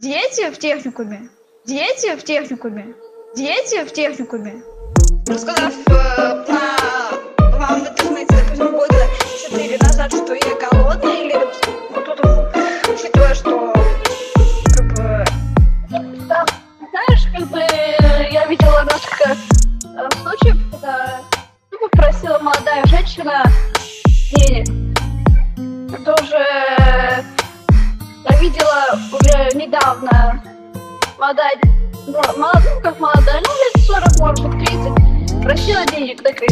Дети в техникуме. Дети в техникуме. Дети в техникуме. Рассказав э, на вам интернете, допустим, года четыре назад, что я голодная, или вот тут, учитывая, что как бы там, знаешь, как бы я видела несколько э, случаев, когда ну, попросила молодая женщина денег. Видела уже недавно молодая, ну, молодая, ну, как молодая, ну, лет 40, может быть, 30, просила денег такой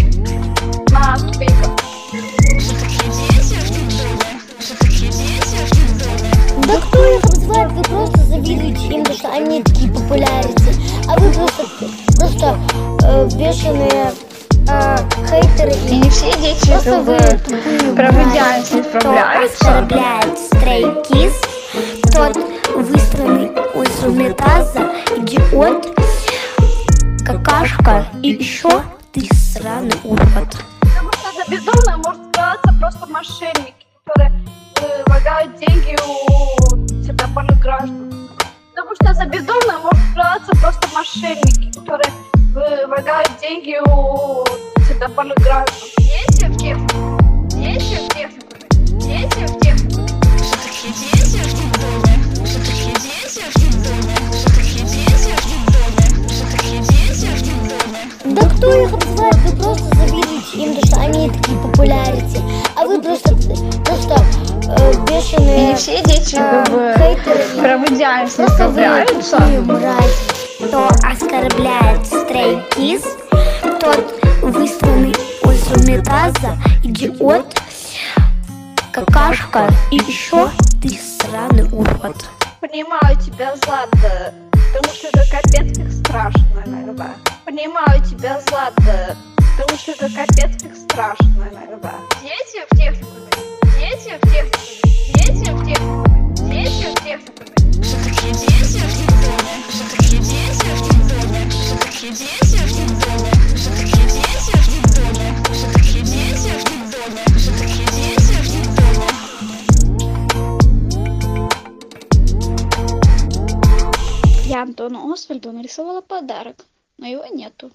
на ступеньках. Да кто их обзывает, вы просто завидуете им, потому что они такие популярности. А вы просто, просто э, бешеные э, хейтеры. И не все дети Просто вы с ним Кто справляются. оскорбляет тот выстроенный из унитаза, идиот, какашка и еще ты сраный урод. Потому что за бездомно может справиться просто мошенники, которые вымогают деньги у сердобольных граждан. Потому что за бездомно может справиться просто мошенники, которые вымогают деньги у сердобольных граждан. Дети в техникуме. Дети все дети как бы мрази. Кто оскорбляет Kids, тот выстроенный из унитаза, идиот, какашка и еще ты сраный урод. Понимаю тебя, Злата, потому что это капец как страшно иногда. Понимаю тебя, Злата, потому что это капец как страшно иногда. Дети в техникуме. Я Антону Освальду нарисовала подарок, но его нету.